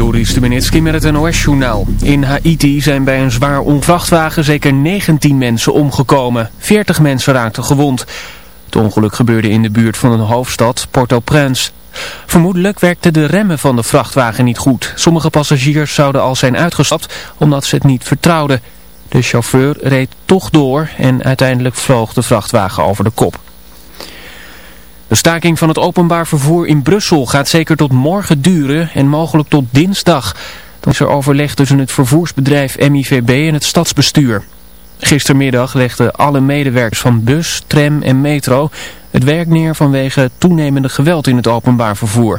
Joris Stubenitski met het NOS-journaal. In Haiti zijn bij een zwaar onvrachtwagen zeker 19 mensen omgekomen. 40 mensen raakten gewond. Het ongeluk gebeurde in de buurt van een hoofdstad, Port-au-Prince. Vermoedelijk werkten de remmen van de vrachtwagen niet goed. Sommige passagiers zouden al zijn uitgestapt omdat ze het niet vertrouwden. De chauffeur reed toch door en uiteindelijk vloog de vrachtwagen over de kop. De staking van het openbaar vervoer in Brussel gaat zeker tot morgen duren en mogelijk tot dinsdag. Dan is er overleg tussen het vervoersbedrijf MIVB en het stadsbestuur. Gistermiddag legden alle medewerkers van bus, tram en metro het werk neer vanwege toenemende geweld in het openbaar vervoer.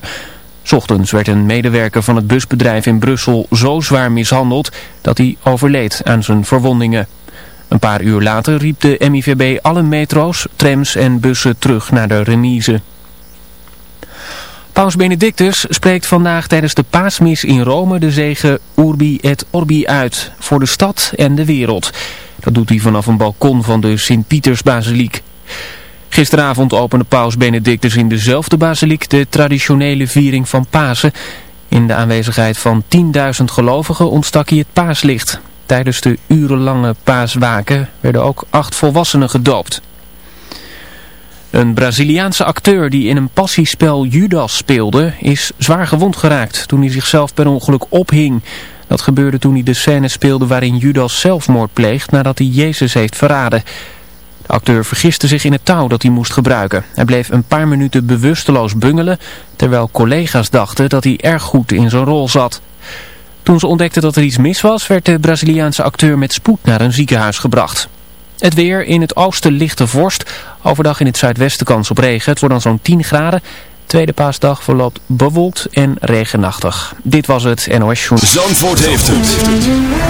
Ochtends werd een medewerker van het busbedrijf in Brussel zo zwaar mishandeld dat hij overleed aan zijn verwondingen. Een paar uur later riep de MIVB alle metro's, trams en bussen terug naar de remise. Paus Benedictus spreekt vandaag tijdens de paasmis in Rome de zegen Urbi et Orbi uit voor de stad en de wereld. Dat doet hij vanaf een balkon van de Sint-Pietersbasiliek. Gisteravond opende paus Benedictus in dezelfde basiliek de traditionele viering van Pasen. In de aanwezigheid van 10.000 gelovigen ontstak hij het paaslicht. Tijdens de urenlange paaswaken werden ook acht volwassenen gedoopt. Een Braziliaanse acteur die in een passiespel Judas speelde is zwaar gewond geraakt toen hij zichzelf per ongeluk ophing. Dat gebeurde toen hij de scène speelde waarin Judas zelfmoord pleegt nadat hij Jezus heeft verraden. De acteur vergiste zich in het touw dat hij moest gebruiken. Hij bleef een paar minuten bewusteloos bungelen terwijl collega's dachten dat hij erg goed in zijn rol zat. Toen ze ontdekten dat er iets mis was, werd de Braziliaanse acteur met spoed naar een ziekenhuis gebracht. Het weer in het oosten lichte vorst. Overdag in het zuidwesten kans op regen. Het wordt dan zo'n 10 graden. Tweede paasdag verloopt bewolkt en regenachtig. Dit was het NOS Journal. Zandvoort heeft het.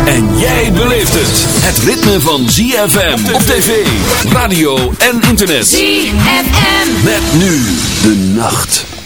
En jij beleeft het. Het ritme van ZFM op tv, radio en internet. ZFM. Met nu de nacht.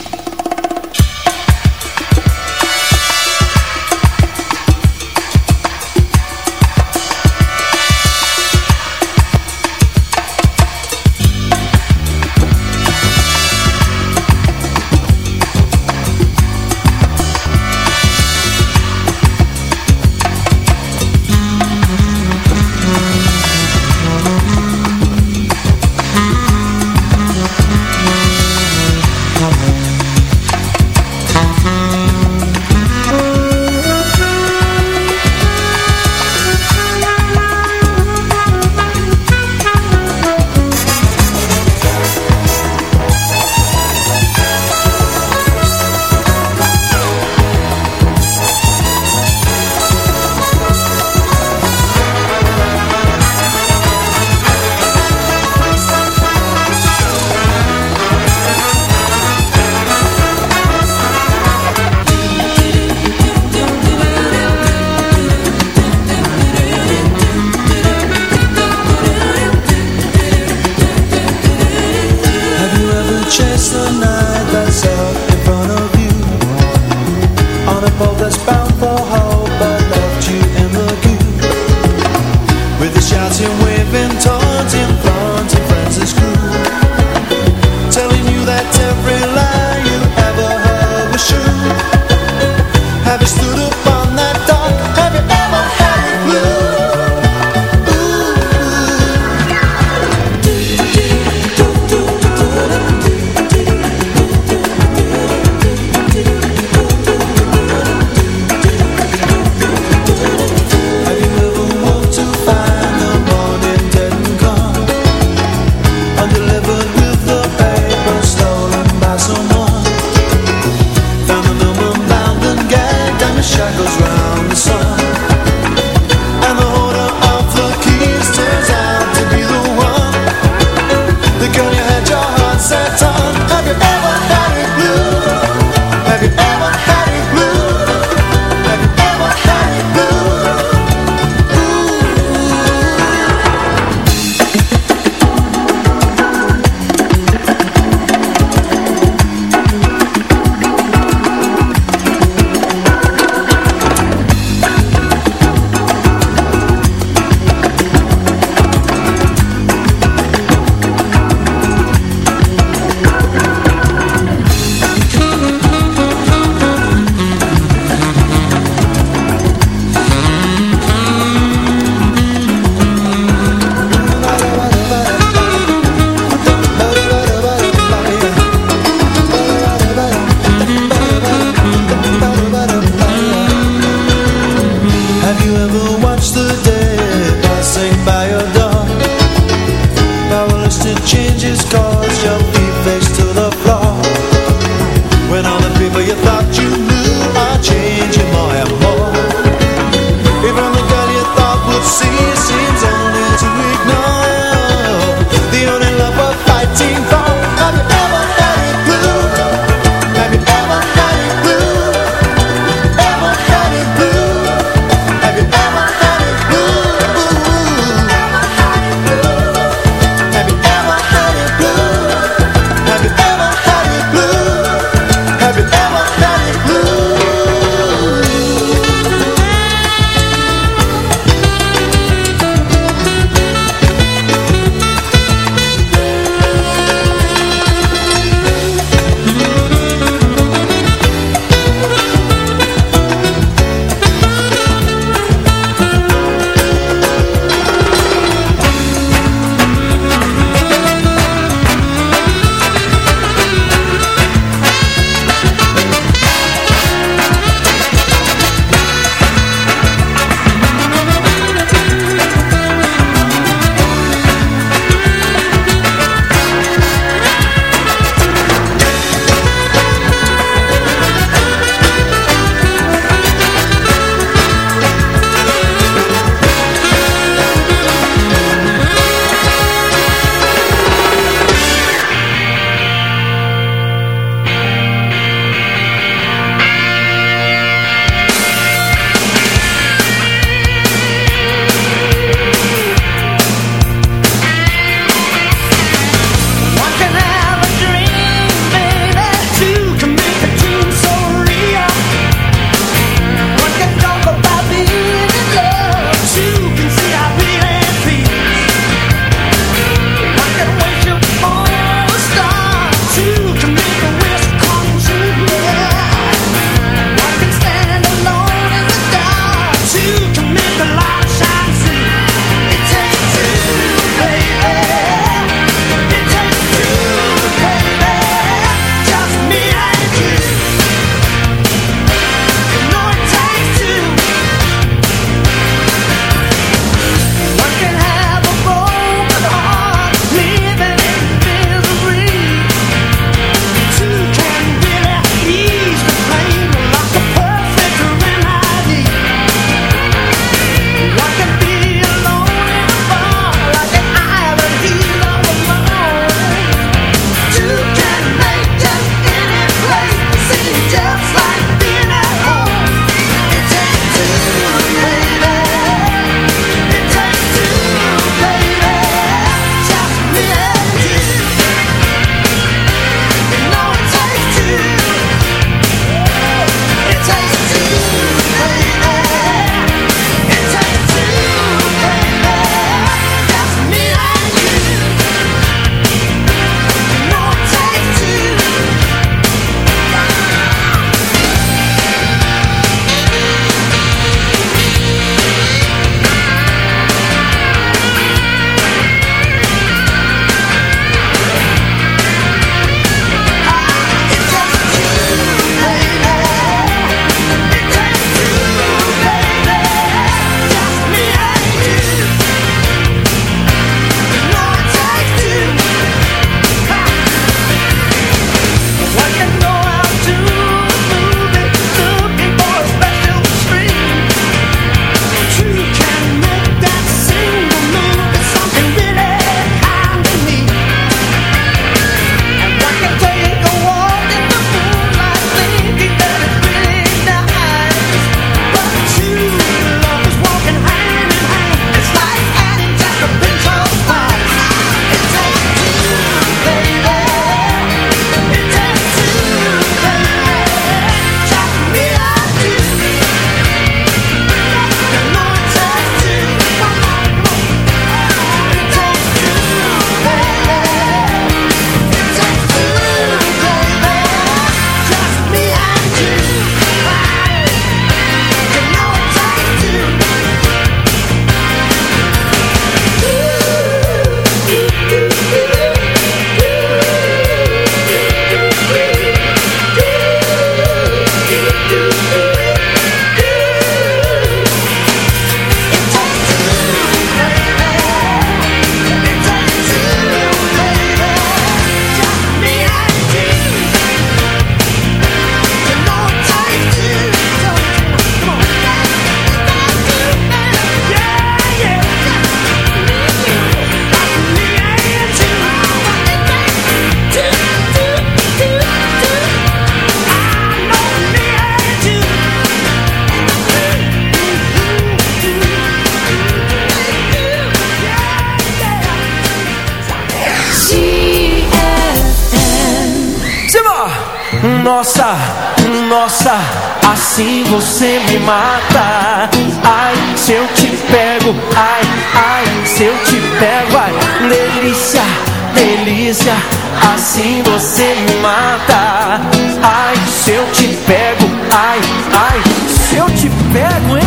Se eu te pego, hein?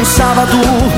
Um sábado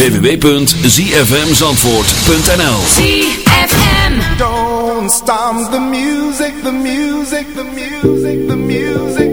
www.zfmzandvoort.nl ZFM Don't stop the music, the music, the music, the music,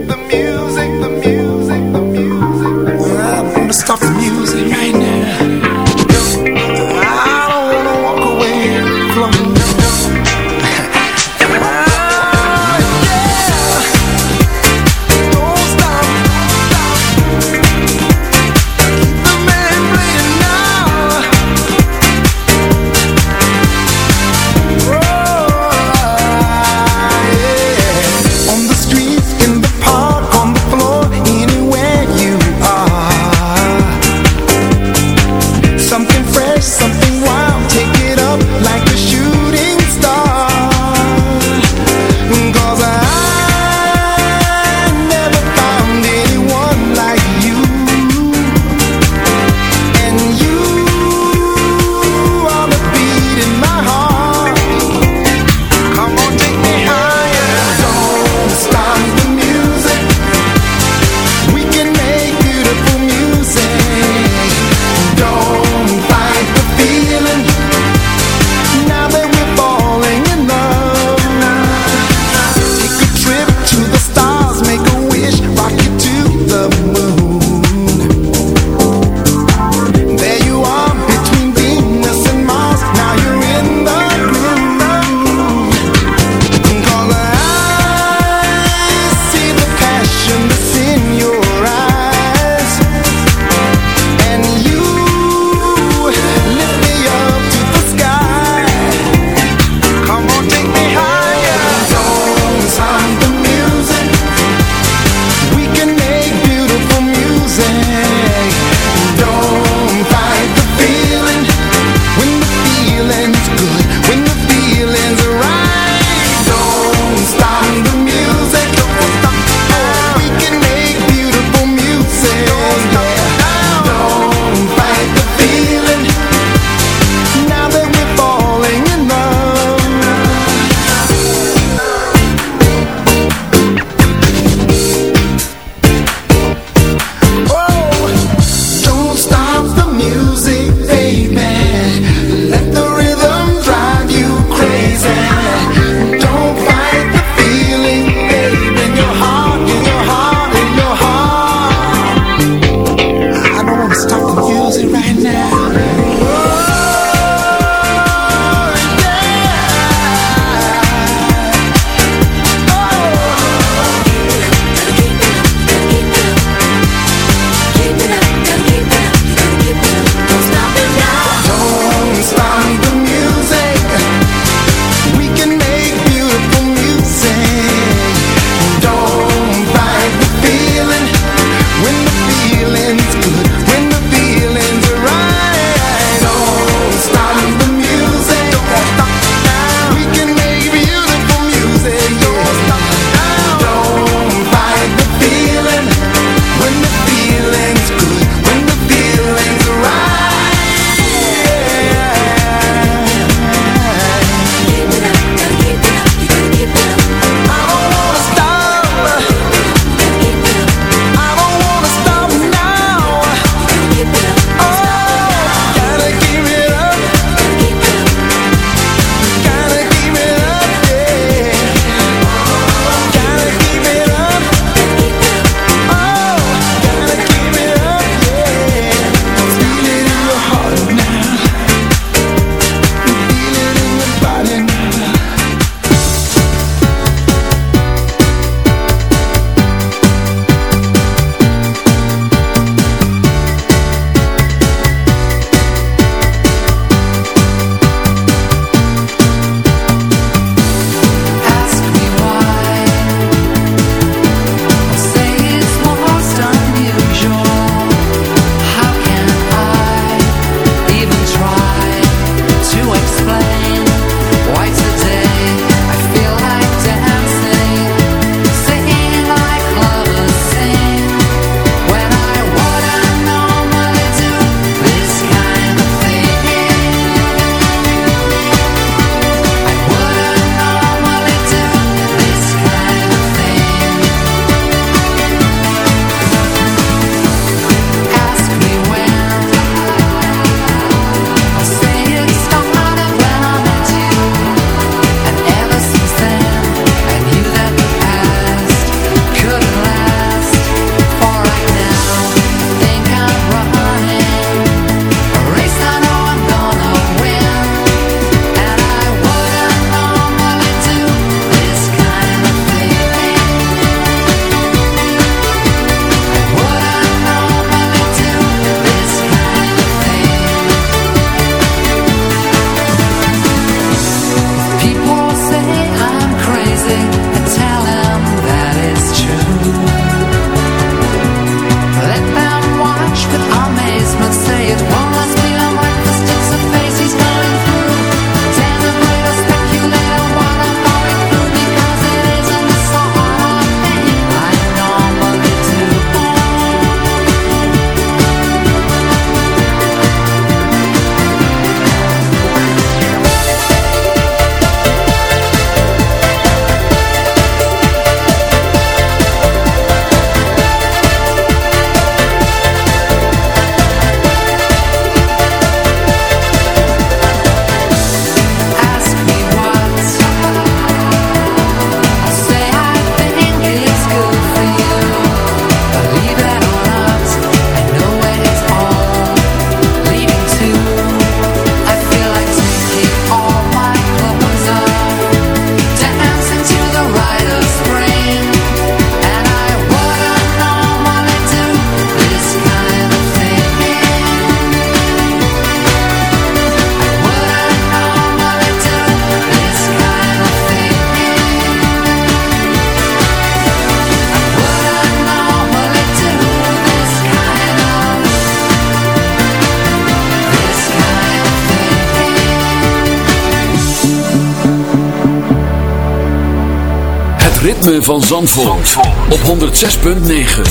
van Zandvoort, op 106.9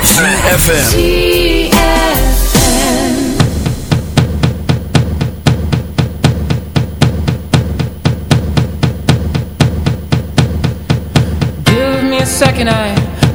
CFFM Give me a second, I,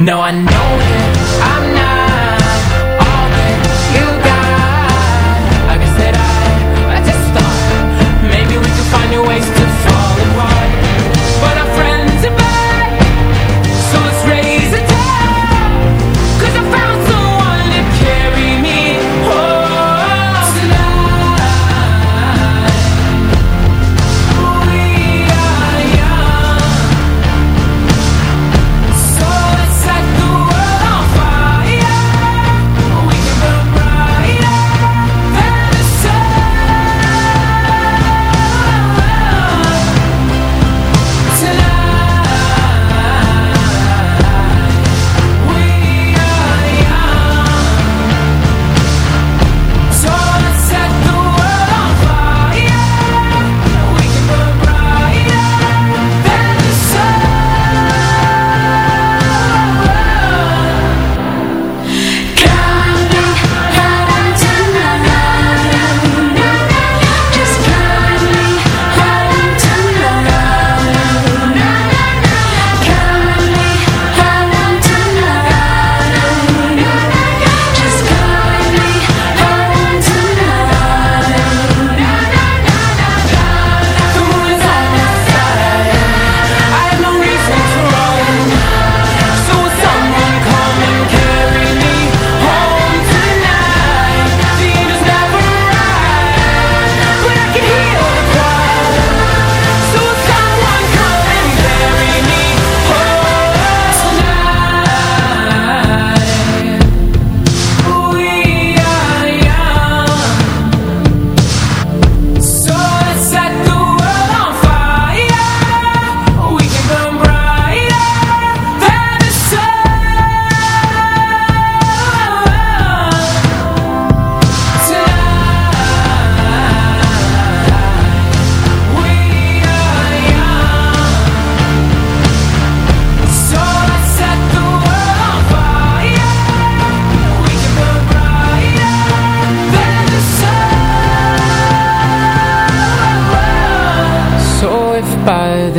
No, I know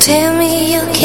tell me you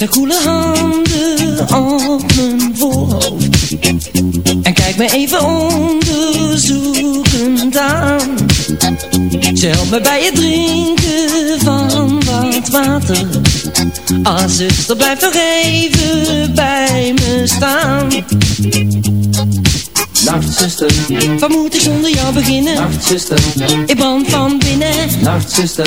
Haar koele handen op mijn voorhoofd. En kijkt me even onderzoekend aan. Ze helpt me bij het drinken van wat water. Ah zuster blijf nog even bij me staan. Nachtzuster, Wat moet ik zonder jou beginnen? nachtzuster, Ik brand van binnen. Nachtzuster,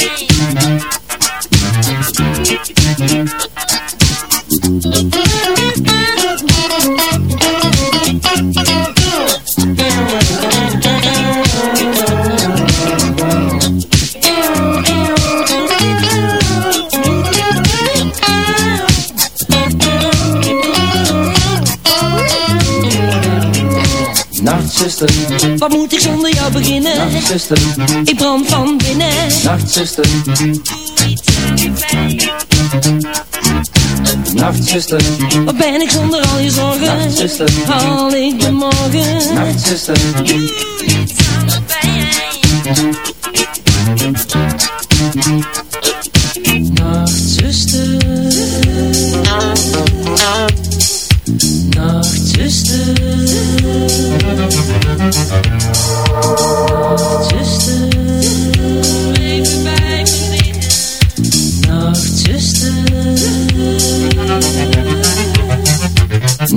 nachtzuster, Wat moet ik zonder jou beginnen? nachtzuster, Ik brand van binnen nachtzuster, nachtzuster, Wat ben ik zonder al je zorgen? Nachtzuster. Haal ik de morgen? nachtzuster, Nachtzuster